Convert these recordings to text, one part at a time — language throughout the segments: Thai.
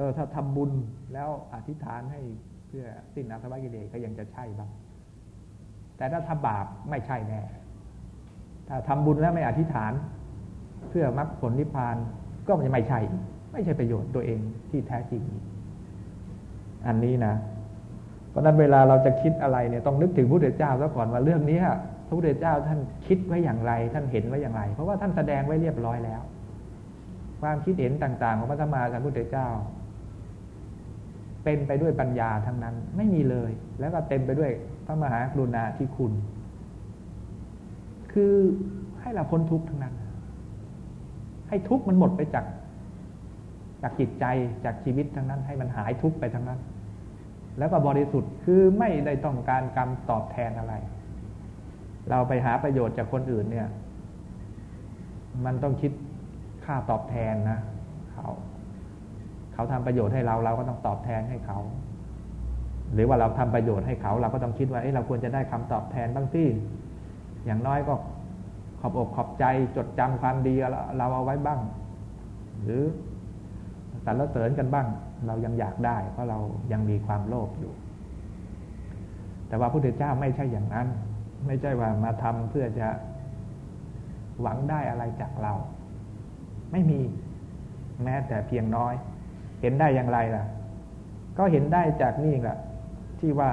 ออถ้าทำบุญแล้วอธิษฐานให้เพื่อสิ้นอาสวะกิเลสก็ยังจะใช่บ้าง แต่ถ้าทำบาปไม่ใช่แน่ ถ้าทำบุญแล้วไม่อธิษฐาน เพื่อมรรคผลนิพพานก็มันจะไม่ใช่ ไม่ใช่ประโยชน์ตัวเองที่แท้จริง อันนี้นะ เพราะนั้นเวลาเราจะคิดอะไรเนี่ยต้องนึกถึงพระพุทธเจ้าซะก่อนว่าเรื่องนี้พระพุทธเจ้าท่านคิดไว้อย่างไร ท่านเห็นไว้อย่างไร เพราะว่าท่านแสดงไว้เรียบร้อยแล้ว ความคิดเห็นต่าง ๆ ของพระธรรมาสัมพุทธเจ้า เป็นไปด้วยปัญญาทั้งนั้นไม่มีเลย แล้วก็เต็มไปด้วยพระมหากรุณาธิคุณ คือให้เราพ้นทุกข์ทั้งนั้น ให้ทุกข์มันหมดไปจาก จากจิตใจจากชีวิตทั้งนั้น ให้มันหายทุกข์ไปทั้งนั้น แล้วก็บริสุทธิ์คือไม่ได้ต้องการกรรมตอบแทนอะไร เราไปหาประโยชน์จากคนอื่นเนี่ย มันต้องคิดค่าตอบแทนนะเขา เขาทำประโยชน์ให้เราเราก็ต้องตอบแทนให้เขา หรือว่าเราทำประโยชน์ให้เขา เราก็ต้องคิดว่าเอ้เราควรจะได้คำตอบแทนบ้างสิอย่างน้อยก็ขอบอกขอบใจจดจำความดีเราเอาไว้บ้าง หรือสรรเสริญกันบ้าง เรายังอยากได้ เพราะเรายังมีความโลภอยู่ แต่ว่าพระพุทธเจ้าไม่ใช่อย่างนั้น ไม่ใช่ว่ามาทำเพื่อจะหวังได้อะไรจากเรา ไม่มีแม้แต่เพียงน้อย เห็นได้อย่างไรล่ะ ก็เห็นได้จากนี่แหละที่ว่า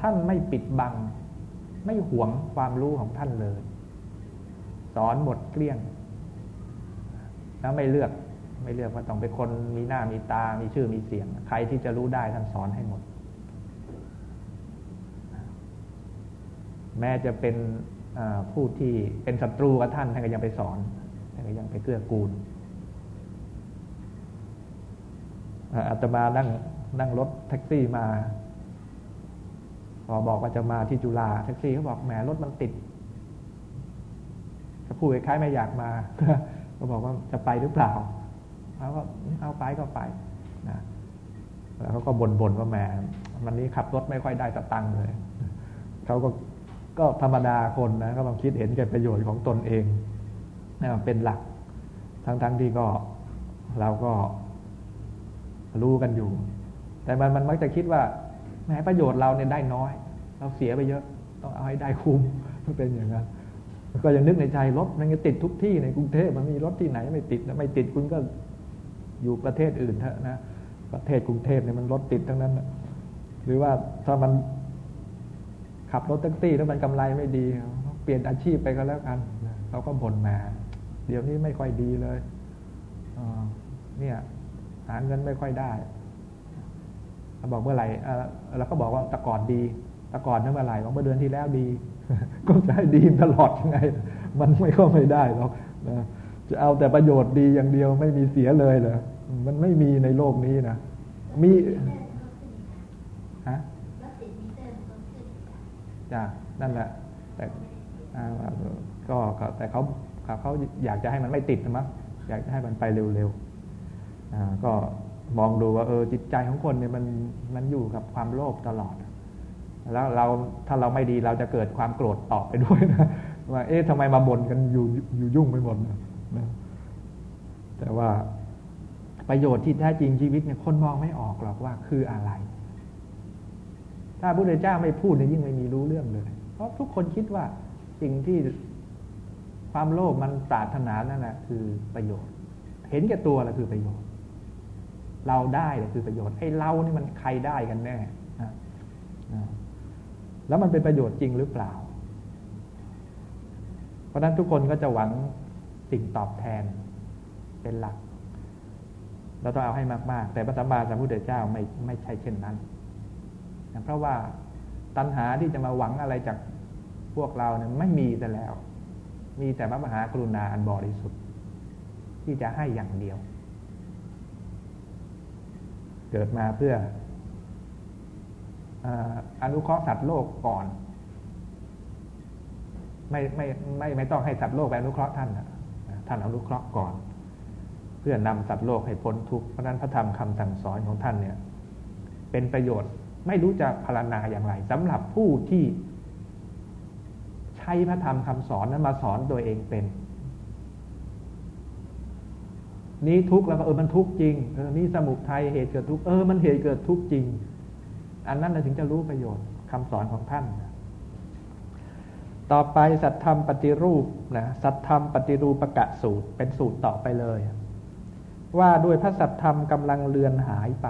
ท่านไม่ปิดบัง ไม่หวงความรู้ของท่านเลย สอนหมดเกลี้ยง แล้วไม่เลือกไม่เลือกว่าต้องเป็นคนมีหน้ามีตา มีชื่อมีเสียง ใครที่จะรู้ได้ท่านสอนให้หมด แม้จะเป็นผู้ที่เป็นศัตรูกับท่านท่านก็ยังไปสอนท่านก็ยังไปเกื้อกูล อาตมานั่งนั่งรถแท็กซี่มา พอบอกว่าจะมาที่จุฬาแท็กซี่เขาบอกแหมรถมันติดก็พูดคล้ายไม่อยากมา ก็บอกว่าจะไปหรือเปล่าเขาก็เอาไปก็ไปนะแล้วเขาก็บ่นๆว่าแหมวันนี้ขับรถไม่ค่อยได้ตตังเลยเขาก็ก็ธรรมดาคนนะก็ต้องคิดเห็นแก่ประโยชน์ของตนเองนะเป็นหลัก ทั้งๆทที่ก็เราก็ รู้กันอยู่ แต่มันมันมักจะคิดว่าแม้ประโยชน์เราเนี่ยได้น้อย เราเสียไปเยอะ ต้องเอาให้ได้คุ้มเป็นอย่างนั้นก็ยังนึกในใจรถมันจะติดทุกที่ในกรุงเทพมันมีรถที่ไหนไม่ติดไม่ติดคุณก็อยู่ประเทศอื่นเถอะนะประเทศกรุงเทพเนี่ยมันรถติดทั้งนั้นหรือว่าถ้ามันขับรถแท็กซี่แล้วมันกำไรไม่ดี เปลี่ยนอาชีพไปก็แล้วกันเราก็บ่นมา เดี๋ยวนี้ไม่ค่อยดีเลยเนี่ย หาเงินไม่ค่อยได้เราบอกเมื่อไหร่เราก็บอกว่าตะกอนดีตะกอนเมื่อไหร่บอกเมื่อเดือนที่แล้วดี ก็จะให้ดีตลอดยังไง มันไม่ก็ไม่ได้หรอกจะเอาแต่ประโยชน์ดีอย่างเดียวไม่มีเสียเลยเหรอมันไม่มีในโลกนี้นะมีฮะจ้ะนั่นแหละ แต่ก็แต่เขาเขาอยากจะให้มันไม่ติดนะมั้งอยากจะให้มันไปเร็วๆ ก็มองดูว่าเออจิตใจของคนเนี่ยมันมันอยู่กับความโลภตลอด แล้วเราถ้าเราไม่ดีเราจะเกิดความโกรธตอบไปด้วยนะว่าเอ๊ะทำไมมาบ่นกันอยู่อยู่ยุ่งไปหมดนะแต่ว่าประโยชน์ที่แท้จริงชีวิตเนี่ยคนมองไม่ออกหรอกว่าคืออะไร ถ้าพระพุทธเจ้าไม่พูดเนี่ยยิ่งไม่มีรู้เรื่องเลย เพราะทุกคนคิดว่าสิ่งที่ความโลภมันปรารถนานั่นแหละคือประโยชน์ เห็นแก่ตัวแหละคือประโยชน์ เราได้คือประโยชน์ไอ้เรานี่มันใครได้กันแน่แล้วมันเป็นประโยชน์จริงหรือเปล่า เพราะนั้นทุกคนก็จะหวังสิ่งตอบแทนเป็นหลัก เราต้องเอาให้มากๆ แต่พระสัมมาสัมพุทธเจ้าไม่ไม่ใช่เช่นนั้น เพราะว่าตัณหาที่จะมาหวังอะไรจากพวกเราเนี่ยไม่มีแต่แล้ว มีแต่พระมหากรุณาอันบริสุทธิ์ที่จะให้อย่างเดียว เกิดมาเพื่ออนุเคราะห์สัตว์โลกก่อน ไม่ไม่ไม่ไม่ต้องให้สัตว์โลกไปอนุเคราะห์ท่านท่านอนุเคราะห์ก่อน เพื่อนำสัตว์โลกให้พ้นทุกข์เพราะนั้นพระธรรมคำสั่งสอนของท่านเนี่ย เป็นประโยชน์ไม่รู้จะพารณาอย่างไรสำหรับผู้ที่ใช้พระธรรมคำสอนนั้นมาสอนตัวเองเป็น นี้ทุกข์แล้วก็เออมันทุกข์จริงเออนี่สมุทัยเหตุเกิดทุกข์เออมันเหตุเกิดทุกข์จริง อันนั้นเราถึงจะรู้ประโยชน์คำสอนของท่าน ต่อไปสัตธรรมปฏิรูปนะสัตธรรมปฏิรูปประกะสูตรเป็นสูตรต่อไปเลย ว่าด้วยพระสัตธรรมกำลังเลือนหายไป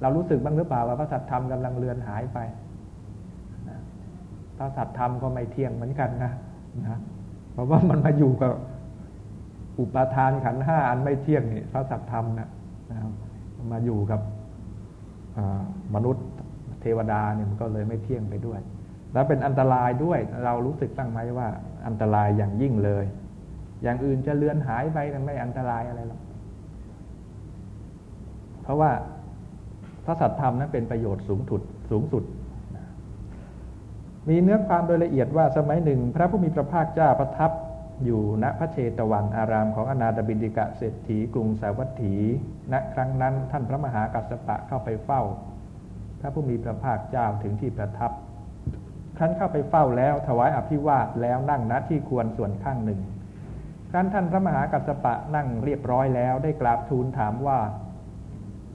เรารู้สึกบ้างหรือเปล่าว่าพระสัตธรรมกำลังเลือนหายไปพระสัตธรรมก็ไม่เที่ยงเหมือนกันนะนะเพราะว่ามันมาอยู่กับ อุปทานขันห้าอันไม่เที่ยงนี่พระสัตธรรมนะนะครับมาอยู่กับมนุษย์เทวดาเนี่ยมันก็เลยไม่เที่ยงไปด้วย แล้วเป็นอันตรายด้วยเรารู้สึกตั้งไหมว่า อันตรายอย่างยิ่งเลย อย่างอื่นจะเลือนหายไปไม่อันตรายอะไรหรอกเพราะว่าพระสัตธรรมนั้นเป็นประโยชน์สูงสุดสูงสุด มีเนื้อความโดยละเอียดว่าสมัยหนึ่ง พระผู้มีพระภาคเจ้าประทับ อยู่ณพระเชตวันอารามของอนาถบินดิกะเศรษฐีกรุงสาวัตถี ณครั้งนั้นท่านพระมหากัสสปะเข้าไปเฝ้า พระผู้มีพระภาคเจ้าถึงที่ประทับ ครั้นเข้าไปเฝ้าแล้วถวายอภิวาทแล้วนั่งณที่ควรส่วนข้างหนึ่ง ครั้นท่านพระมหากัสสปะนั่งเรียบร้อยแล้วได้กราบทูลถามว่า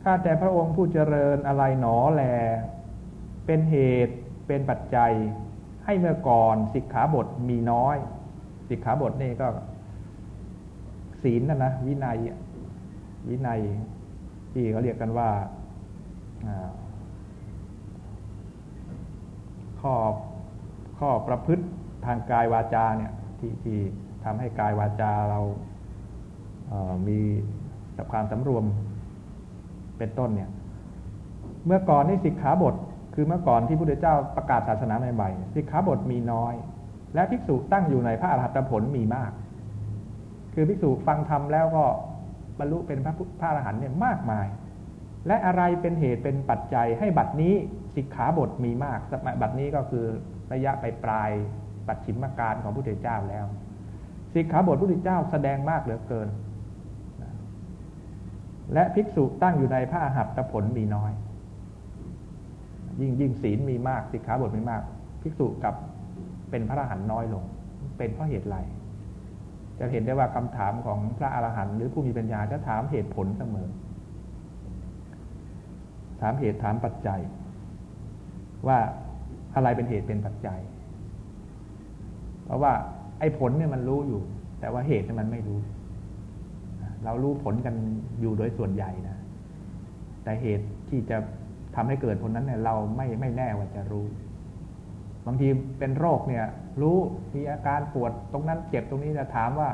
ข้าแต่พระองค์ผู้เจริญอะไรหนอแล เป็นเหตุเป็นปัจจัย ให้เมื่อก่อนสิกขาบทมีน้อย สิกขาบทนี่ก็ ศีลนะนะวินัยวินัยที่เขาเรียกกันว่าข้อข้อประพฤติทางกายวาจาเนี่ยที่ที่ทำให้กายวาจาเรามีกับความสำรวมเป็นต้นเนี่ย เมื่อก่อนนี่สิกขาบท คือเมื่อก่อนที่พระพุทธเจ้าประกาศศาสนาใหม่ๆสิกขาบทมีน้อย และภิกษุตั้งอยู่ในพระอรหัตผลมีมาก คือภิกษุฟังธรรมแล้วก็บรรลุเป็นพระพระอรหันต์เนี่ยมากมาย และอะไรเป็นเหตุเป็นปัจจัยให้บัดนี้สิกขาบทมีมากสมัยบัดนี้ก็คือระยะไปปลายปัจฉิมการของพระพุทธเจ้าแล้ว สิกขาบทพระพุทธเจ้าแสดงมากเหลือเกิน และภิกษุตั้งอยู่ในพระอรหัตผลมีน้อย ยิ่งยิ่งศีลมีมากสิกขาบทมีมาก ภิกษุกับ เป็นพระอรหันต์น้อยลง เป็นเพราะเหตุไรจะเห็นได้ว่าคำถามของพระอรหันต์หรือผู้มีปัญญาจะถามเหตุผลเสมอ ถามเหตุถามปัจจัย ว่าอะไรเป็นเหตุเป็นปัจจัย เพราะว่าไอ้ผลเนี่ยมันรู้อยู่ แต่ว่าเหตุเนี่ยมันไม่รู้ เรารู้ผลกันอยู่โดยส่วนใหญ่นะ แต่เหตุที่จะทำให้เกิดผลนั้นเนี่ยเราไม่ไม่แน่ว่าจะรู้ บางทีเป็นโรคเนี่ย รู้มีอาการปวดตรงนั้นเจ็บตรงนี้จะถามว่า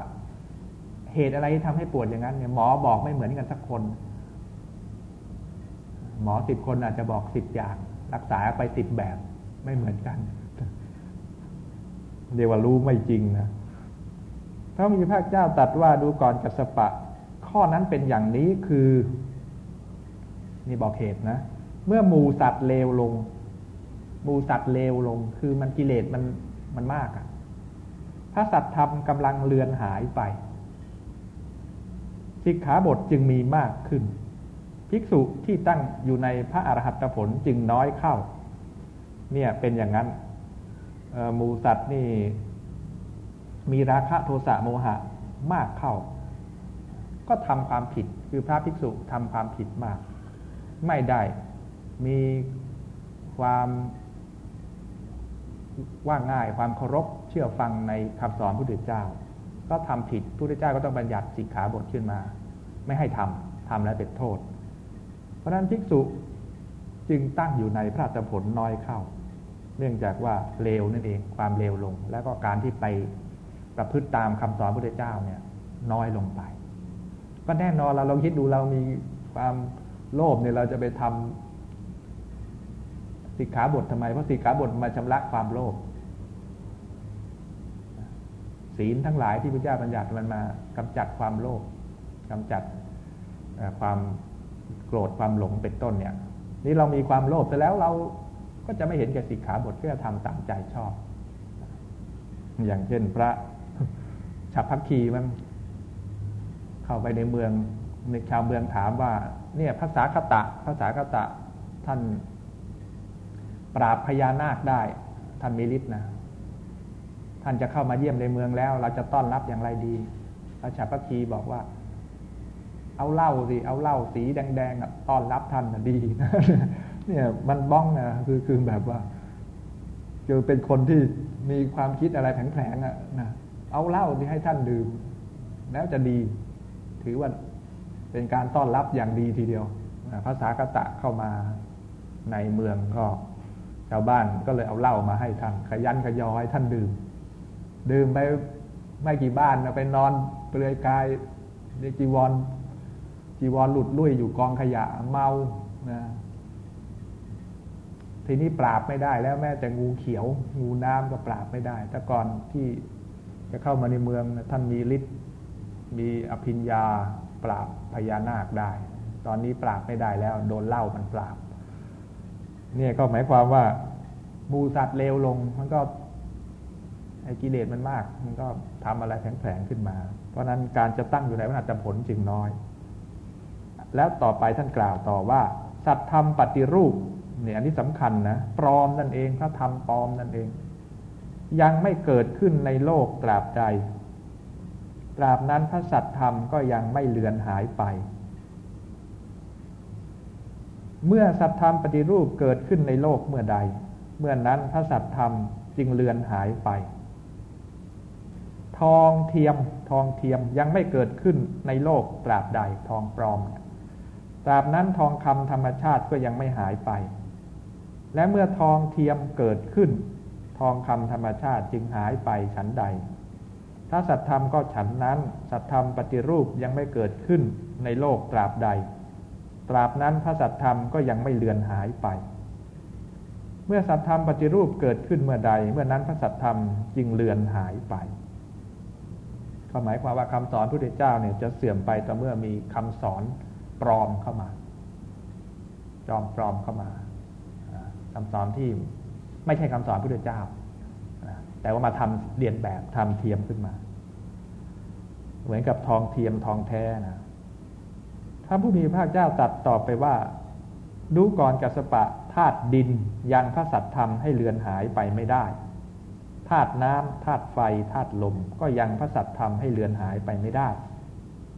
เหตุอะไรที่ทำให้ปวดอย่างนั้นเนี่ยหมอบอกไม่เหมือนกันสักคน หมอสิบคนอาจจะบอกสิบอย่าง รักษาไปสิบแบบไม่เหมือนกันเรียกว่ารู้ไม่จริงนะพระมีพระเจ้าตัดว่าดูก่อนกัสปะ ข้อนั้นเป็นอย่างนี้คือ นี่บอกเหตุนะ เมื่อหมูสัตว์เลวลง มูสัตว์เลวลง คือมันกิเลสมันมันมากอะถ้าสัตว์ธรรมกำลังเลือนหายไปสิกขาบทจึงมีมากขึ้น ภิกษุที่ตั้งอยู่ในพระอรหัตผลจึงน้อยเข้า เนี่ยเป็นอย่างนั้นมูสัตว์นี่ มีราคะโทสะโมหะมากเข้า ก็ทำความผิดคือพระภิกษุทำความผิดมาก ไม่ได้มีความ ว่าง่ายความเคารพเชื่อฟังในคำสอนพระพุทธเจ้า ก็ทำผิดพระพุทธเจ้าก็ต้องบัญญัติสิกขาบทขึ้นมา ไม่ให้ทำทำแล้วเป็นโทษ เพราะนั้นภิกษุจึงตั้งอยู่ในพระตผลน้อยเข้า เนื่องจากว่าเลวนั่นเองความเลวลง แล้วก็การที่ไปประพฤติตามคำสอนพระพุทธเจ้าเนี่ยน้อยลงไป ก็แน่นอนเราลองคิดดูเรามีความโลภเนี่ยเราจะไปทำ สิกขาบททำไม เพราะสิกขาบทมาชำระความโลภศีลทั้งหลายที่พระเจ้าบัญญัติมันมากำจัดความโลภกำจัดความโกรธความหลงเป็นต้นเนี่ย นี่เรามีความโลภแต่แล้วเราก็จะไม่เห็นแก่สิกขาบทเพื่อทำตามใจชอบ อย่างเช่นพระฉับพักคีมันเข้าไปในเมืองในชาวเมืองถามว่า เนี่ยภาษาคตะภาษาคตะท่าน ปราบพญานาคได้ ท่านมีฤทธิ์นะ ท่านจะเข้ามาเยี่ยมในเมืองแล้ว เราจะต้อนรับอย่างไรดีพระชาพคีบอกว่า เอาเหล้าสิ เอาเหล้าสีแดงๆต้อนรับท่านนะดีเนี่ย มันบ้องนะคือคือแบบว่าคือเป็นคนที่มีความคิดอะไรแผลงๆอะนะเอาเหล้าที่ให้ท่านดื่ม แล้วจะดี ถือว่าเป็นการต้อนรับอย่างดีทีเดียวภาษากตะเข้ามาในเมืองก็ ชาวบ้านก็เลยเอาเหล้ามาให้ท่านขยันขยอให้ท่านดื่ม ดื่มไปไม่กี่บ้านไปนอนเปลือยกายในจีวร จีวรหลุดลุ่ยอยู่กองขยะเมานะทีนี้ปราบไม่ได้แล้วแม้แต่งูเขียว งูน้ำก็ปราบไม่ได้ แต่ก่อนที่จะเข้ามาในเมืองท่านมีฤทธิ์มีอภิญญาปราบพญานาคได้ ตอนนี้ปราบไม่ได้แล้ว โดนเล่ามันปราบ เนี่ยก็หมายความว่ามูสัตว์เลวลง มันก็ไอ้กิเลสมันมาก มันก็ทำอะไรแผลงๆขึ้นมา เพราะนั้นการจะตั้งอยู่ในวัฏผลจึงน้อย แล้วต่อไปท่านกล่าวต่อว่า สัตธรรมปฏิรูปเนี่ยอันนี้สำคัญนะปลอมนั่นเองพระธรรมปลอมนั่นเอง ยังไม่เกิดขึ้นในโลกตราบใดตราบนั้นพระสัตธรรมก็ยังไม่เลือนหายไป เมื่อสัตธรรมปฏิรูปเกิดขึ้นในโลกเมื่อใด เมื่อนั้นพระสัตธรรมจึงเลือนหายไป ทองเทียมทองเทียมยังไม่เกิดขึ้นในโลกตราบใดทองปลอมตราบนั้นทองคำธรรมชาติก็ยังไม่หายไป และเมื่อทองเทียมเกิดขึ้น ทองคำธรรมชาติจึงหายไปฉันใด ถ้าสัตธรรมก็ฉันนั้น สัตธรรมปฏิรูปยังไม่เกิดขึ้นในโลกตราบใด ตราบนั้นพระสัตธรรมก็ยังไม่เลือนหายไป เมื่อสัตธรรมปฏิรูปเกิดขึ้นเมื่อใด เมื่อนั้นพระสัตธรรมจึงเลือนหายไปก็หมายความว่าคำสอนพระพุทธเจ้าเนี่ยจะเสื่อมไปต่อเมื่อมีคำสอนปลอมเข้ามาจอมปลอมเข้ามาคำสอนที่ไม่ใช่คำสอนพระพุทธเจ้าแต่ว่ามาทำเรียนแบบทำเทียมขึ้นมา เหมือนกับทองเทียมทองแท้นะ ถ้าผู้มีพระเจ้าตัดตอบไปว่า ดูก่อนกัสปะธาตุดินยังพระสัตธรรมให้เลือนหายไปไม่ได้ธาตุน้ำธาตุไฟธาตุลม ก็ยังพระสัตธรรมให้เลือนหายไปไม่ได้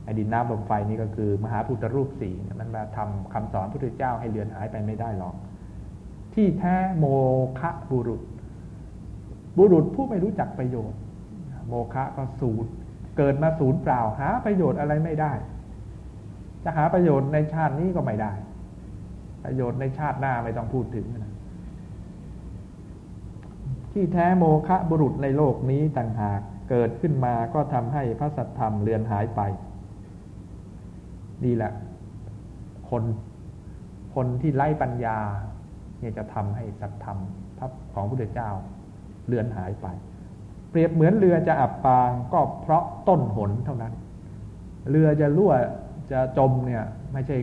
ไอ้ดินน้ำลมไฟนี่ก็คือ มหาพุทธรูปสี่มันมาทำคำสอนพระพุทธเจ้าให้เลือนหายไปไม่ได้หรอก ที่แท้โมคะบุรุษ บุรุษผู้ไม่รู้จักประโยชน์ โมฆะก็สูญเกิดมาศูนย์เปล่าหาประโยชน์อะไรไม่ได้ จะหาประโยชน์ในชาตินี้ก็ไม่ได้ ประโยชน์ในชาติหน้าไม่ต้องพูดถึงนะที่แท้โมฆะบุรุษในโลกนี้ต่างหากเกิดขึ้นมาก็ทำให้พระสัทธรรมเลือนหายไปนี่แหละ คนคนที่ไล่ปัญญา เนี่ยจะทำให้สัตธรรมของพระพุทธเจ้าเลือนหายไป เปรียบเหมือนเรือจะอับปางก็เพราะต้นหนเท่านั้น เรือจะรั่ว จะจมเนี่ยไม่ใช่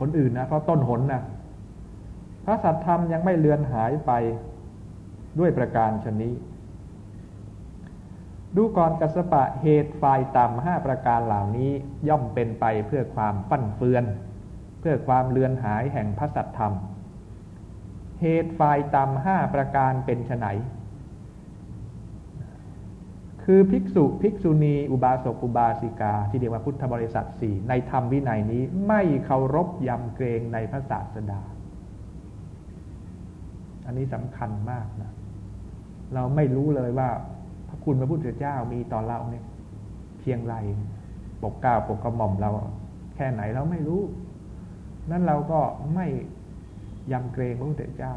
คนอื่นนะเพราะต้นหนนะพระสัตธรรมยังไม่เลือนหายไปด้วยประการชนนี้ ดูก่อนกัสปะเหตุฝ่ายต่ำห้าประการเหล่านี้ย่อมเป็นไปเพื่อความปั้นเฟือน เพื่อความเลือนหายแห่งพระสัตธรรม เหตุฝ่ายต่ำห้าประการเป็นไฉน คือภิกษุภิกษุณี อุบาสกอุบาสิกา ที่เรียกว่าพุทธบริษัทสี่ในธรรมวินัยนี้ไม่เคารพยำเกรงในพระศาสดา อันนี้สำคัญมากนะ เราไม่รู้เลยว่า พระคุณพระพุทธเจ้ามีต่อเราเนี่ย เพียงไรปกก้าปกกระหม่อมเรา แค่ไหนเราไม่รู้ นั้นเราก็ไม่ยำเกรงพระพุทธเจ้า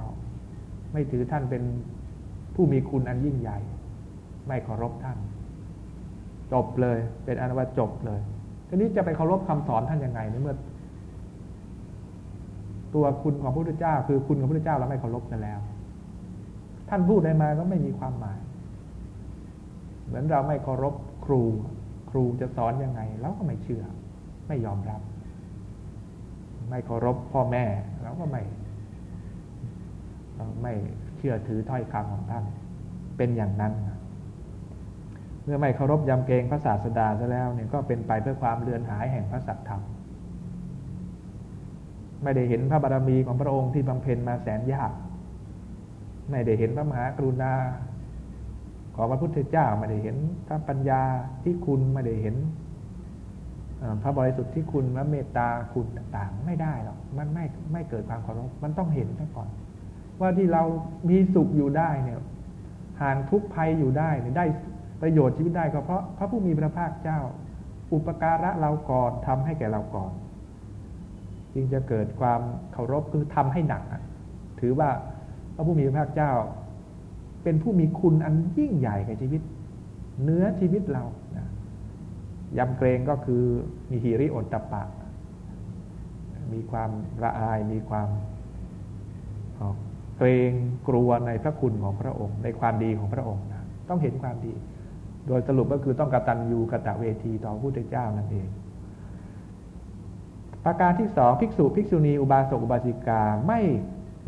ไม่ถือท่านเป็นผู้มีคุณอันยิ่งใหญ่ ไม่เคารพท่าน จบเลยเป็นอนุวัตจบเลยทีนี้จะไปเคารพคำสอนท่านยังไงในเมื่อ ตัวคุณของพระพุทธเจ้า คือคุณของพระพุทธเจ้าเราไม่เคารพกันแล้ว ท่านพูดได้มาก็ไม่มีความหมาย เหมือนเราไม่เคารพครู ครูจะสอนยังไงเราก็ไม่เชื่อ ไม่ยอมรับ ไม่เคารพพ่อแม่เราก็ไม่ไม่เชื่อถือถ้อยคำของท่าน เป็นอย่างนั้น เมื่อไม่เคารพยำเกรงพระศาสดาซะแล้วเนี่ยก็เป็นไปเพื่อความเลือนหายแห่งพระสัตธรรม ไม่ได้เห็นพระบารมีของพระองค์ที่บำเพ็ญมาแสนยาก ไม่ได้เห็นพระมหากรุณา ของพระพุทธเจ้าไม่ได้เห็นพระปัญญาที่คุณไม่ได้เห็นพระบริสุทธิ์ที่คุณพระเมตตาคุณต่างๆ ไม่ได้หรอกมันไม่ไม่เกิดความเคารพมันต้องเห็นซะก่อน ว่าที่เรามีสุขอยู่ได้เนี่ยห่างทุกภัยอยู่ได้ได้ ประโยชน์ชีวิตได้ก็เพราะพระผู้มีพระภาคเจ้า อุปการะเราก่อนทำให้แก่เราก่อน จึงจะเกิดความเคารพคือทำให้หนักถือว่าพระผู้มีพระภาคเจ้า เป็นผู้มีคุณอันยิ่งใหญ่ในชีวิต เนื้อชีวิตเรานะยำเกรงก็คือมีฮิริโอตตะปะ มีความละอายมีความเกรงกลัวในพระคุณของพระองค์ ในความดีของพระองค์นะต้องเห็นความดี โดยสรุปก็คือต้องกตัญญูกตเวทีต่อพระพุทธเจ้านั่นเอง ประการที่สองภิกษุภิกษุณีอุบาสกอุบาสิกาไม่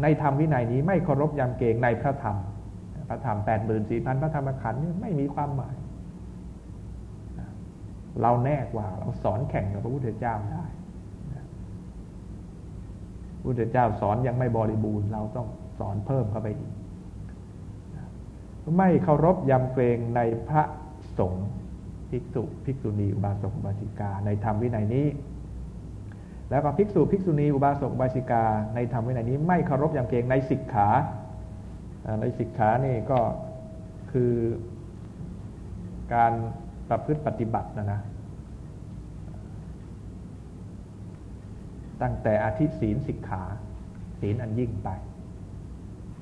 ในธรรมวินัยนี้ไม่เคารพยำเกรงในพระธรรม พระธรรมแปดหมื่นสี่พันพระธรรมขันธ์นี่ไม่มีความหมาย เราแน่กว่าเราสอนแข่งกับพระพุทธเจ้าได้พระพุทธเจ้าสอนยังไม่บริบูรณ์เราต้องสอนเพิ่มเข้าไปอีกไม่เคารพยำเกรงในพระ สงฆ์ภิกษุภิกษุณีอุบาสกอุบาสิกา ในธรรมวินัยนี้ แล้วก็ภิกษุภิกษุณีอุบาสกอุบาสิกา ในธรรมวินัยนี้ ไม่เคารพยำเกรงในสิกขาในสิกขานี่ก็คือการประพฤติปฏิบัตินะนะตั้งแต่อาทิศีลสิกขาศีลอันยิ่งไป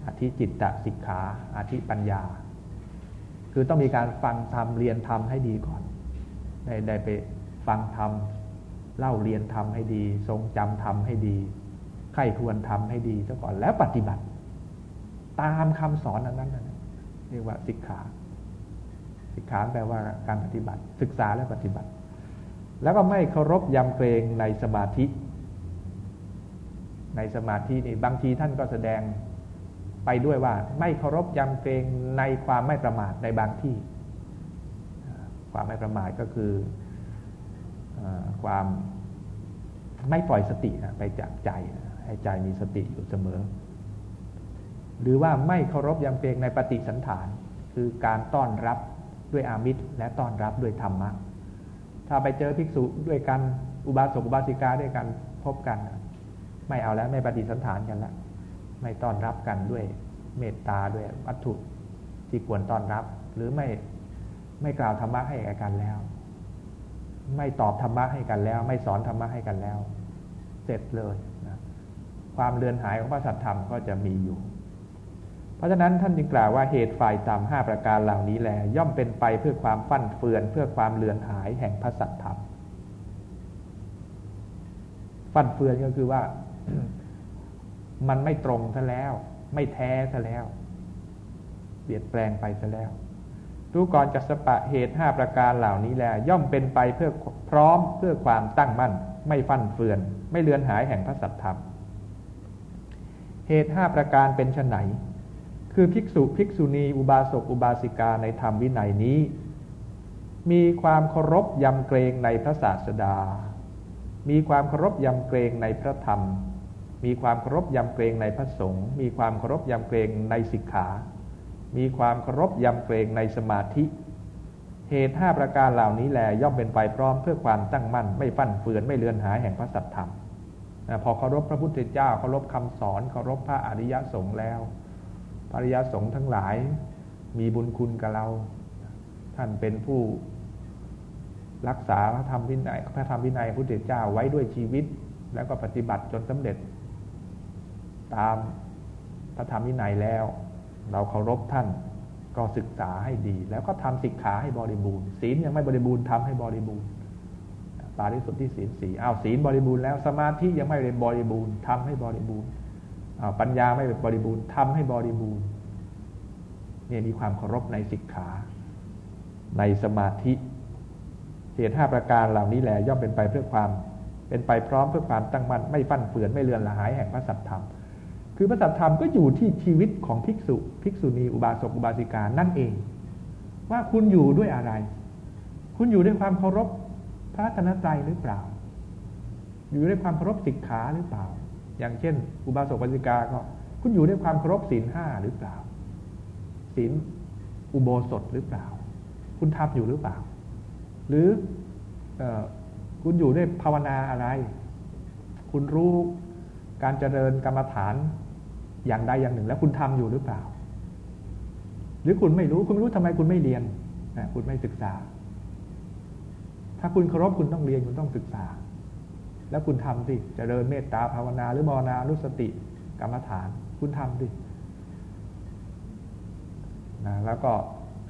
อาทิจิตตสิกขาอาทิปัญญา คือต้องมีการฟังธรรมเรียนธรรมให้ดีก่อน ได้ได้ไปฟังธรรมเล่าเรียนธรรมให้ดี ทรงจำธรรมให้ดีไข้ควรทำให้ดีซะก่อนแล้วปฏิบัติ ตามคำสอนนั้นนั้นเรียกว่าสิกขาสิกขาแปลว่าการปฏิบัติ ศึกษาและปฏิบัติ แล้วก็ไม่เคารพยำเกรงในสมาธิ ในสมาธินี่บางทีท่านก็แสดง ไปด้วยว่า ไม่เคารพยำเกรงในความไม่ประมาทในบางที่ ความไม่ประมาทก็คืออความไม่ปล่อยสติไปจากใจให้ใจมีสติอยู่เสมอ หรือว่าไม่เคารพยำเกรงในปฏิสันฐาน คือการต้อนรับด้วยอามิตรและต้อนรับด้วยธรรมะ ถ้าไปเจอภิกษุด้วยกันอุบาสกอุบาสิกาด้วยกันพบกัน ไม่เอาแล้วไม่ปฏิสันฐานกันแล้ว ไม่ต้อนรับกันด้วยเมตตาด้วยวัตถุที่ควรต้อนรับ หรือไม่ไม่กล่าวธรรมะให้กันแล้ว ไม่ตอบธรรมะให้กันแล้ว ไม่สอนธรรมะให้กันแล้ว เสร็จเลยนะความเลือนหายของพระสัทธรรมก็จะมีอยู่ เพราะฉะนั้นท่านจึงกล่าวว่าเหตุฝ่ายต่ำห้าประการเหล่านี้แล ย่อมเป็นไปเพื่อความฟั่นเฟือน เพื่อความเลือนหายแห่งพระสัทธรรม ฟั่นเฟือนก็คือว่า มันไม่ตรงซะแล้ว ไม่แท้ซะแล้ว เปลี่ยนแปลงไปซะแล้วรู้ก่อนจัสปะเหตุห้าประการเหล่านี้แลย่อมเป็นไปเพื่อพร้อมเพื่อความตั้งมั่น ไม่ฟั่นเฟือน ไม่เลือนหายแห่งพระสัทธรรม เหตุห้าประการเป็นไนคือภิกษุภิกษุณีอุบาสกอุบาสิกาในธรรมวินัยนี้ มีความเคารพยำเกรงในพระศาสดา มีความเคารพยำเกรงในพระธรรม มีความเคารพยำเกรงในพระสงฆ์มีความเคารพยำเกรงในสิกขา มีความเคารพยำเกรงในสมาธิ เหตุห้าประการเหล่านี้แลย่อมเป็นไปพร้อมเพื่อความตั้งมั่น ไม่ฟั่นเฟือนไม่เลือนหายแห่งพระสัทธรรมพอเคารพพระพุทธเจ้าเคารพคำสอนเคารพพระอริยสงฆ์แล้วพระอริยสงฆ์ทั้งหลาย มีบุญคุณกับเรา ท่านเป็นผู้รักษาพระธรรมวินัยพระธรรมวินัยพระพุทธเจ้าไว้ด้วยชีวิต แล้วก็ปฏิบัติจนสำเร็จ ตามพระธรรมวินัยแล้ว เราเคารพท่านก็ศึกษาให้ดี แล้วก็ทำสิกขาให้บริบูรณ์ศีลยังไม่บริบูรณ์ทำให้บริบูรณ์ปาริสุทธิศีลสีอ้าวศีลบริบูรณ์แล้วสมาธิยังไม่บริบูรณ์ทำให้บริบูรณ์อ้าวปัญญาไม่บริบูรณ์ทำให้บริบูรณ์เนี่ยมีความเคารพในสิกขา ในสมาธิเหตุห้าประการเหล่านี้แหละย่อมเป็นไปเพื่อความ เป็นไปพร้อมเพื่อความตั้งมั่นไม่ฟั่นเฟือนไม่เลือนละหายแห่งพระสัทธรรม คือพระสัทธรรมก็อยู่ที่ชีวิตของภิกษุ ภิกษุณีอุบาสกอุบาสิกานั่นเอง ว่าคุณอยู่ด้วยอะไร คุณอยู่ด้วยความเคารพพระธนตรัยหรือเปล่า อยู่ด้วยความเคารพสิกขาหรือเปล่า อย่างเช่น อุบาสกอุบาสิกาก็คุณอยู่ด้วยความเคารพศีลห้าหรือเปล่าศีลอุโบสถหรือเปล่า คุณทำอยู่หรือเปล่า หรืออคุณอยู่ด้วยภาวนาอะไร คุณรู้การเจริญกรรมฐาน อย่างใดอย่างหนึ่ง แล้วคุณทำอยู่หรือเปล่า หรือคุณไม่รู้คุณไม่รู้ทำไมคุณไม่เรียนนะคุณไม่ศึกษา ถ้าคุณเคารพคุณต้องเรียนคุณต้องศึกษา แล้วคุณทำสิจเจริญเมตตาภาวนา หรือมรณานุสติกรรมฐาน คุณทำสินะแล้วก็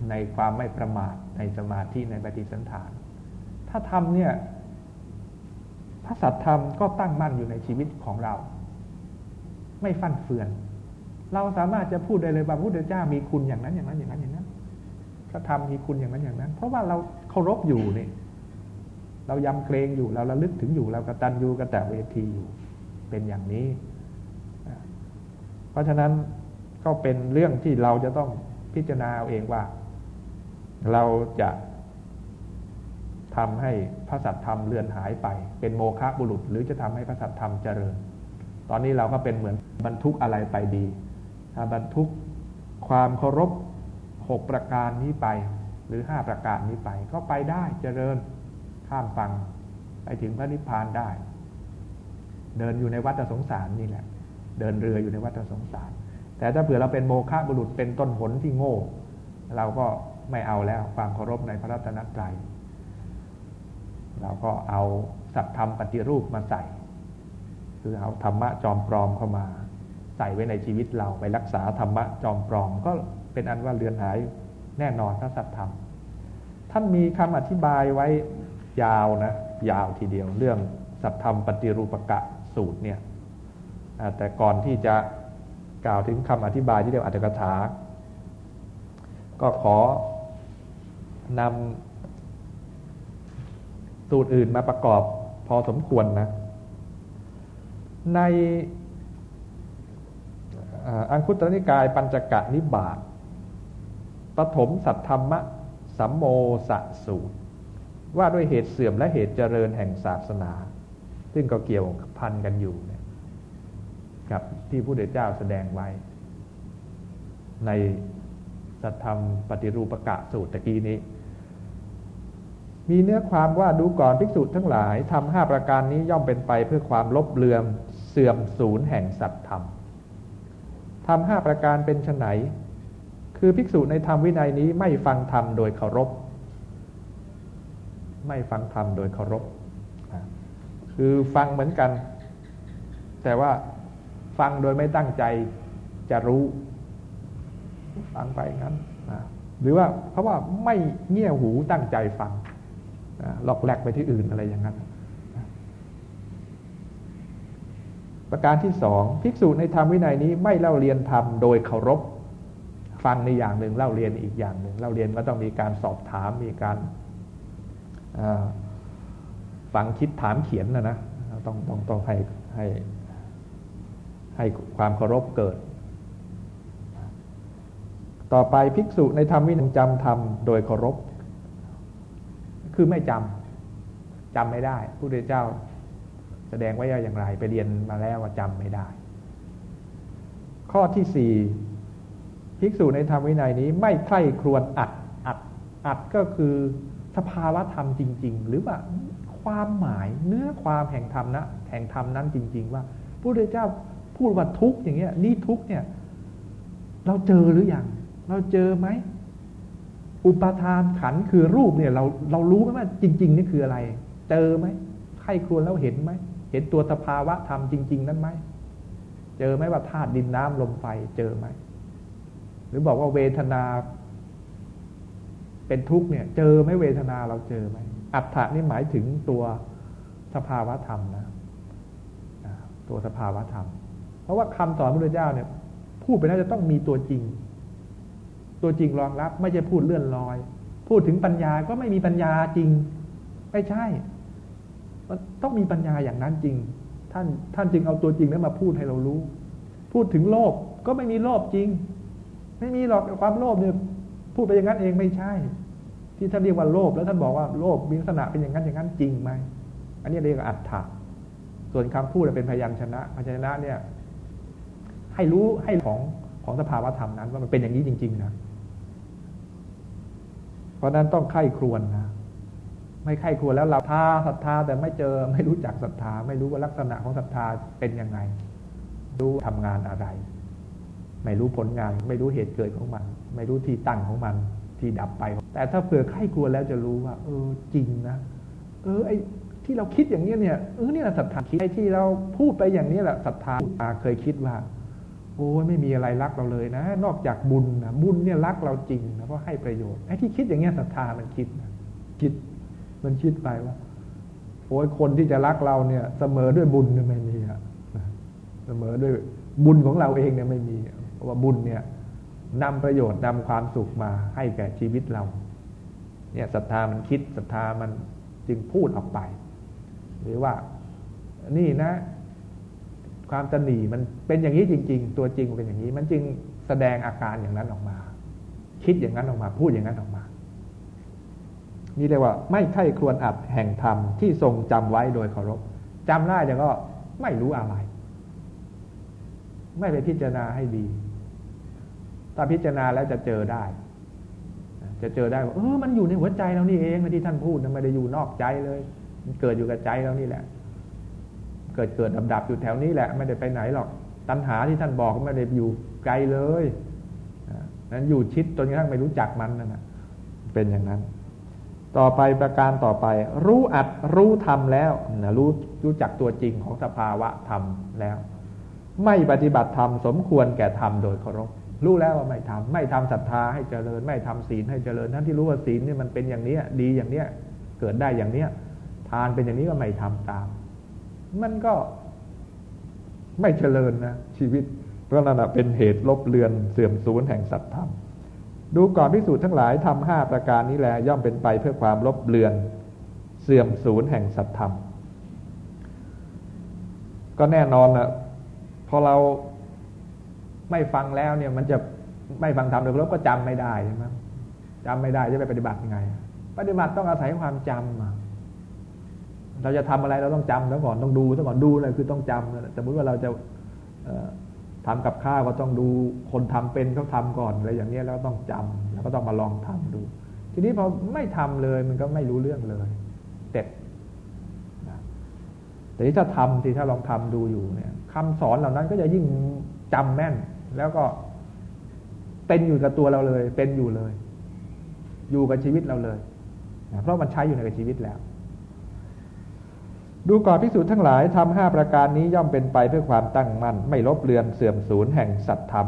ในความไม่ประมาทในสมาธิในปฏิสันฐาน ถ้าทำเนี่ยพระสัตธรรมก็ตั้งมั่นอยู่ในชีวิตของเรา ไม่ฟั่นเฟือน เราสามารถจะพูดได้เลยว่าพระพุทธเจ้ามีคุณอย่างนั้นอย่างนั้นอย่างนั้นอย่างนั้น พระธรรมมีคุณอย่างนั้นอย่างนั้น เพราะว่าเราเคารพอยู่นี่ เรายำเกรงอยู่เราระลึกถึงอยู่เรากระตัญญูกระแตเวทีอยู่เป็นอย่างนี้ เพราะฉะนั้นก็เป็นเรื่องที่เราจะต้องพิจารณาเอาเองว่า เราจะทำให้พระสัตธรรมเลือนหายไป เป็นโมฆะบุรุษ หรือจะทำให้พระสัตธรรมเจริญ ตอนนี้เราก็เป็นเหมือนบรรทุกอะไรไปดีถ้าบรรทุกความเคารพหกประการนี้ไป หรือห้าประการนี้ไป ก็ไปได้เจริญข้ามฟังไปถึงพระนิพพานได้ เดินอยู่ในวัฏสงสารนี่แหละ เดินเรืออยู่ในวัฏสงสาร แต่ถ้าเผื่อเราเป็นโมฆะบุรุษเป็นต้นหนที่โง่ เราก็ไม่เอาแล้วความเคารพในพระรัตนตรัยเราก็เอาสัตธรรมปฏิรูปมาใส่ คือเอาธรรมะจอมปลอมเข้ามา ใส่ไว้ในชีวิตเราไปรักษาธรรมะจอมปลอม ก็เป็นอันว่าเลือนหายแน่นอนพระสัตธรรม ท่านมีคำอธิบายไว้ยาวนะยาวทีเดียวเรื่องสัตธรรมปฏิรูปกะสูตรเนี่ยแต่ก่อนที่จะกล่าวถึงคำอธิบายที่เรียกอัตถกถา ก็ขอนำสูตรอื่นมาประกอบพอสมควรนะ ในอังคุตรนิกายปัญจกะนิบาตปฐมสัทธรรมะสัมโมสสูตร ว่าด้วยเหตุเสื่อมและเหตุเจริญแห่งศาสนา ซึ่งก็เกี่ยวพันกันอยู่กับที่พระพุทธเจ้าแสดงไว้ ในสัทธรรมปฏิรูปกะสูตรตะกี้นี้ มีเนื้อความว่าดูก่อนภิกษุทั้งหลายทำห้าประการนี้ย่อมเป็นไปเพื่อความลบเลือม สื่อมศูนย์แห่งสัตธรรมทำห้าประการเป็นไนคือภิกษุในธรรมวินัยนี้ไม่ฟังธรรมโดยเคารพ ไม่ฟังธรรมโดยเคารพ คือฟังเหมือนกัน แต่ว่าฟังโดยไม่ตั้งใจจะรู้ ฟังไปงั้นหรือว่าเพราะว่าไม่เงี่ยหูตั้งใจฟังหลอกแหลกไปที่อื่นอะไรอย่างนั้น ประการที่สองภิกษุในธรรมวินัยนี้ไม่เล่าเรียนธรรมโดยเคารพ ฟังในอย่างหนึ่งเล่าเรียนอีกอย่างหนึ่งเล่าเรียนก็ต้องมีการสอบถามมีการฟังคิดถามเขียนนะนะต้องต้องต้องให้ให้ให้ความเคารพเกิด ต่อไปภิกษุในธรรมวินัยจำธรรมโดยเคารพ คือไม่จำจำไม่ได้ผู้เดชเจ้า แสดงไว้อย่างไรไปเรียนมาแล้วว่าจำไม่ได้ ข้อที่สี่ภิกษุในธรรมวินัยนี้ไม่ใคร่ครวญอัดอัดอัดก็คือสภาวะธรรมจริง ๆ หรือว่าความหมายเนื้อความแห่งธรรมนะแห่งธรรมนั้นจริง ๆ ว่าผู้เดชเจ้าพูดว่าทุกอย่างเงี้ย นี่ทุกเนี่ย เราเจอหรืออยังเราเจอไหมอุปทานขันคือรูปเนี่ย เราเรารู้ไหมว่าจริง ๆ นี่คืออะไร เจอไหมใครควรแล้วเห็นไหม ห็นตัวสภาวะธรรมจริง ๆ นั้นไหม เจอไหมว่าธาตุดินน้ำลมไฟเจอไหม หรือบอกว่าเวทนาเป็นทุกข์เนี่ย เจอไหมเวทนาเราเจอไหม อัฏฐานี่หมายถึงตัวสภาวะธรรมนะตัวสภาวะธรรม เพราะว่าคำสอนพระพุทธเจ้าเนี่ย พูดไปแล้วจะต้องมีตัวจริง ตัวจริงรองรับ ไม่ใช่พูดเลื่อนลอย พูดถึงปัญญาก็ไม่มีปัญญาจริง ไม่ใช่ มันต้องมีปัญญาอย่างนั้นจริง ท่านท่านจึงเอาตัวจริงนั้นมาพูดให้เรารู้ พูดถึงโลภก็ไม่มีโลภจริง ไม่มีหรอกความโลภเนี่ยพูดไปอย่างนั้นเองไม่ใช่ ที่ท่านเรียกว่าโลภแล้วท่านบอกว่าโลภมีลักษณะเป็นอย่างนั้นอย่างนั้นจริงไหมอันนี้เรียกว่าอัตถะส่วนคำพูดเป็นพยัญชนะพยัญชนะเนี่ย ให้รู้ให้ของของสภาวะธรรมนั้น ว่ามันเป็นอย่างนี้จริง ๆ นะ เพราะนั้นต้องไข้ครวนนะ ไม่ใครควรแล้วเราท่าศรัทธาแต่ไม่เจอไม่รู้จักศรัทธา ไม่รู้ว่าลักษณะของศรัทธาเป็นยังไง รู้ทำงานอะไร ไม่รู้ผลงาน ไม่รู้เหตุเกิดของมัน ไม่รู้ที่ตั้งของมัน ที่ดับไป แต่ถ้าเผื่อใครกลัวแล้วจะรู้ว่า เออจริงนะเออไอที่เราคิดอย่างนี้เนี่ยเออนี่แหละศรัทธาคิดไอที่เราพูดไปอย่างนี้แหละศรัทธาเคยคิดว่าโอ้ยไม่มีอะไรรักเราเลยนะ นอกจากบุญนะบุญเนี่ยรักเราจริงนะเพราะให้ประโยชน์ไอ้ที่คิดอย่างเงี้ยศรัทธามันคิดนะคิด มันคิดไปว่าโอ้ยคนที่จะรักเราเนี่ย เสมอด้วยบุญไม่มีอะเสมอด้วยบุญของเราเองเนี่ยไม่มีเพราะว่าบุญเนี่ยนำประโยชน์นำความสุขมาให้แก่ชีวิตเรา เนี่ยศรัทธามันคิดศรัทธามันจึงพูดออกไป หรือว่านี่นะ ความตนีมันเป็นอย่างนี้จริง ๆ ตัวจริงเป็นอย่างนี้ มันจึงแสดงอาการอย่างนั้นออกมา คิดอย่างนั้นออกมา พูดอย่างนั้นออกมา นี่เรียกว่าไม่ใช่ควรอัดแห่งธรรมที่ทรงจำไว้โดยเคารพจำได้แต่ก็ไม่รู้อะไร ไม่ไปพิจารณาให้ดี ถ้าพิจารณาแล้วจะเจอได้ จะเจอได้ว่าเออมันอยู่ในหัวใจเรานี่เองที่ท่านพูดไม่ได้อยู่นอกใจเลย มันเกิดอยู่กับใจเรานี่แหละ เกิดเกิดดับดับอยู่แถวนี้แหละ ไม่ได้ไปไหนหรอก ตัณหาที่ท่านบอกไม่ได้อยู่ไกลเลยนั้นอยู่ชิดจนกระทั่งไม่รู้จักมันนั่นแหะเป็นอย่างนั้น ต่อไปประการต่อไป รู้อัดรู้ทำแล้วนะรู้รู้จักตัวจริงของสภาวะธรรมแล้ว ไม่ปฏิบัติธรรมสมควรแก่ธรรมโดยเคารพรู้แล้วว่าไม่ทำไม่ทำศรัทธาให้เจริญ ไม่ทำศีลให้เจริญท่านที่รู้ว่าศีลนี่มันเป็นอย่างเนี้ย ดีอย่างเนี้ย เกิดได้อย่างเนี้ย ทานเป็นอย่างนี้ก็ไม่ทำตาม มันก็ไม่เจริญนะชีวิตเพราะนั่นเป็นเหตุลบเลือนเสื่อมสูญแห่งสัตธรรม ดูก่อนพิสูจน์ทั้งหลายทำห้าประการนี้แลย่อมเป็นไปเพื่อความลบเลือน เสื่อมสูญแห่งสัตธรรม ก็แน่นอนนะพอเราไม่ฟังแล้วเนี่ยมันจะไม่ฟังธรรมโดยลบก็จำไม่ได้ใช่ไหมจำไม่ได้จะไปปฏิบัติยังไง ปฏิบัติต้องอาศัยความจำเราจะทำอะไรเราต้องจำซะก่อนต้องดูซะก่อนดูเลยคือต้องจำสมมติว่าเราจะ ทำกับข้าวก็ต้องดูคนทำเป็นเขาทาก่อนอะไรอย่างนี้แล้วต้องจำแล้วก็ต้องมาลองทำดู ทีนี้พอไม่ทำเลยมันก็ไม่รู้เรื่องเลยเต็ดแต่ที่ถ้าทำที่ถ้าลองทำดูอยู่เนี่ยคำสอนเหล่านั้นก็จะยิ่งจำแม่น แล้วก็เป็นอยู่กับตัวเราเลย เป็นอยู่เลย อยู่กับชีวิตเราเลยเพราะมันใช้อยู่ในกับชีวิตแล้ว ดูก่อนพิสูจน์ทั้งหลายทำห้าประการนี้ย่อมเป็นไปเพื่อความตั้งมั่น ไม่ลบเลือนเสื่อมสูญแห่งสัตธรรม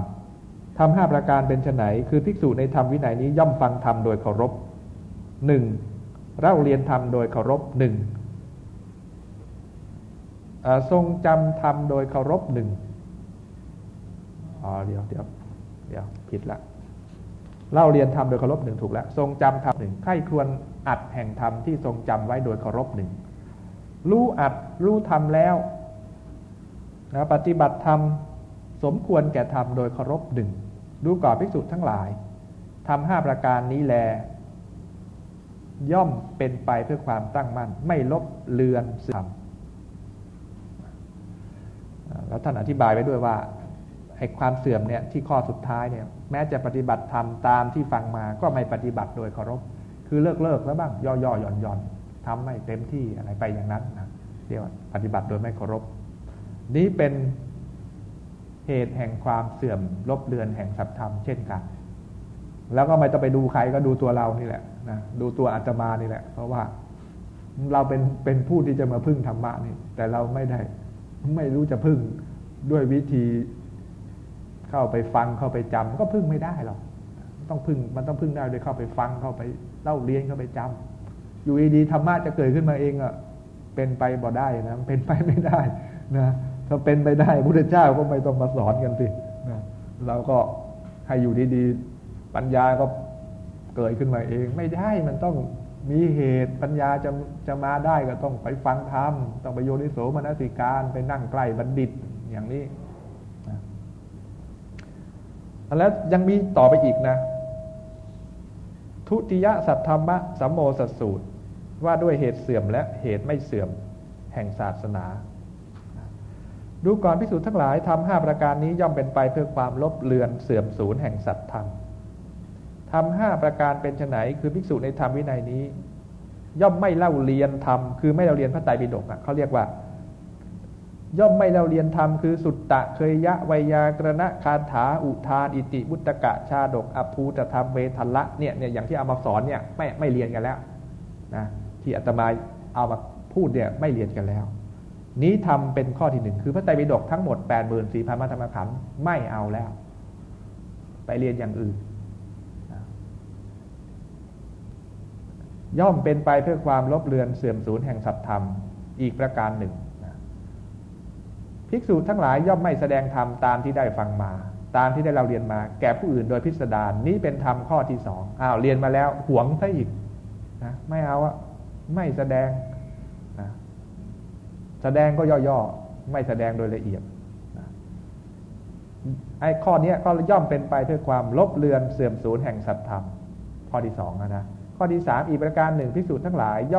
ทำห้าประการเป็นไนคือภิกษุในธรรมวินัยนี้ย่อมฟังธรรมโดยเคารพหนึ่งเล่าเรียนธรรมโดยเคารพหนึ่งทรงจำธรรมโดยเคารพหนึ่งอ๋อเดี๋ยวเดี๋ยวเดี๋ยวผิดละเล่าเรียนธรรมโดยเคารพหนึ่งถูกแล้ว ทรงจำธรรมหนึ่งใครควรอัดแห่งธรรมที่ทรงจำไว้โดยเคารพหนึ่ง รู้อัดรู้ทำแล้วนะปฏิบัติธรรมสมควรแก่ธรรมโดยเคารพหนึ่งดูก่อนภิกษุทั้งหลายทำห้าประการนี้แล ย่อมเป็นไปเพื่อความตั้งมั่น ไม่ลบเลือนเสื่อมแล้วท่านอธิบายไว้ด้วยว่าไอ้ความเสื่อมเนี่ยที่ข้อสุดท้ายเนี่ยแม้จะปฏิบัติธรรมตามที่ฟังมาก็ไม่ปฏิบัติโดยเคารพ คือเลิกเลิกแล้วบ้างย่อย่อหย่อนหย่อน ทำไม่เต็มที่อะไรไปอย่างนั้นนะเรียกว่าปฏิบัติโดยไม่เคารพ นี้เป็นเหตุแห่งความเสื่อมลบเลือนแห่งสัตธรรมเช่นกัน แล้วก็ไม่ต้องไปดูใครก็ดูตัวเรานี่แหละนะดูตัวอาตมานี่แหละ เพราะว่าเราเป็นเป็นผู้ที่จะมาพึ่งธรรมะนี่ แต่เราไม่ได้ไม่รู้จะพึ่งด้วยวิธีเข้าไปฟังเข้าไปจำก็พึ่งไม่ได้หรอกต้องพึ่งมันต้องพึ่งได้โดยเข้าไปฟังเข้าไปเล่าเรียนเข้าไปจำ อยู่ดีๆธรรมะจะเกิดขึ้นมาเองอะเป็นไปบ่ได้นะเป็นไปไม่ได้นะถ้าเป็นไปได้พระเจ้าก็ไม่ต้องมาสอนกันสินะเราก็ให้อยู่ดีๆปัญญาก็เกิดขึ้นมาเอง ไม่ได้มันต้องมีเหตุปัญญาจะจะมาได้ก็ต้องไปฟังธรรมต้องไปโยนิโสมนสิการไปนั่งใกล้บัณฑิตอย่างนี้แล้วยังมีต่อไปอีกนะ ทุติยสัทธรรมะสัมโมสสูตร ว่าด้วยเหตุเสื่อมและเหตุไม่เสื่อมแห่งศาสนา ดูก่อนพิสูจน์ทั้งหลายทำห้าประการนี้ย่อมเป็นไปเพื่อความลบเลือนเสื่อมสูญแห่งสัตธรรมทำห้าประการเป็นไนคือภิกษุในธรรมวินัยนี้ ย่อมไม่เล่าเรียนธรรมคือไม่เล่าเรียนพระไตรปิฎกเขาเรียกว่า ย่อมไม่เล่าเรียนธรรมคือสุตตะเคยยะวยากรณะคาถาอุทาน อิติบุตกะชาดกอภูตธรรมเวทัละเนี่ยเนี่ยอย่างที่เอามาสอนเนี่ยไม่ไม่เรียนกันแล้วนะที่อาตมาเอามาพูดเนี่ยไม่เรียนกันแล้ว นี้ทำเป็นข้อที่หนึ่งคือพระไตรปิฎกทั้งหมดแปดหมื่นสี่พันมัธรรมขันธ์ไม่เอาแล้ว ไปเรียนอย่างอื่น ย่อมเป็นไปเพื่อความลบเลือนเสื่อมสูญแห่งสัตธรรมอีกประการหนึ่ง ภิกษุทั้งหลายย่อมไม่แสดงธรรมตามที่ได้ฟังมา ตามที่ได้เราเรียนมา แก่ผู้อื่นโดยพิสดารนี้เป็นธรรมข้อที่สองอ้าวเรียนมาแล้วหวงซะอีกนะไม่เอาอะไม่แสดงนะแสดงก็ย่อๆไม่แสดงโดยละเอียดนะไอ้ข้อนี้ก็ย่อมเป็นไปเพื่อความลบเลือนเสื่อมสูญแห่งสัตธรรม ข้อที่สองนะข้อที่สามอีกประการหนึ่งพิสูจน์ทั้งหลายย่อม